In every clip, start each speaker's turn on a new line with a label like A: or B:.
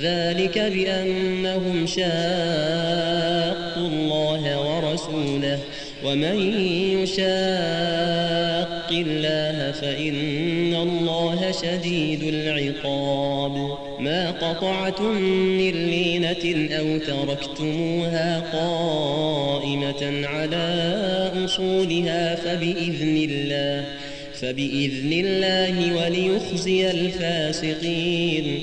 A: ذلك بأنهم شاقوا الله ورسوله. ومن يشاق الله فإن الله شديد العقاب. ما قطعتم من لينة أو تركتموها قائمة على أصولها فبإذن الله فبإذن الله وليخزي الفاسقين.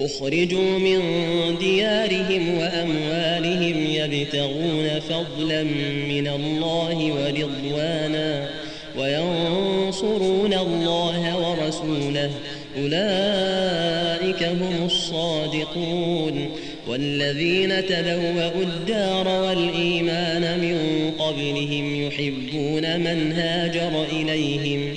A: أخرجوا من ديارهم وأموالهم يبتغون فضلا من الله ورضوانا وينصرون الله ورسوله. أولئك هم الصادقون. والذين تبوأوا الدار والإيمان من قبلهم يحبون من هاجر إليهم.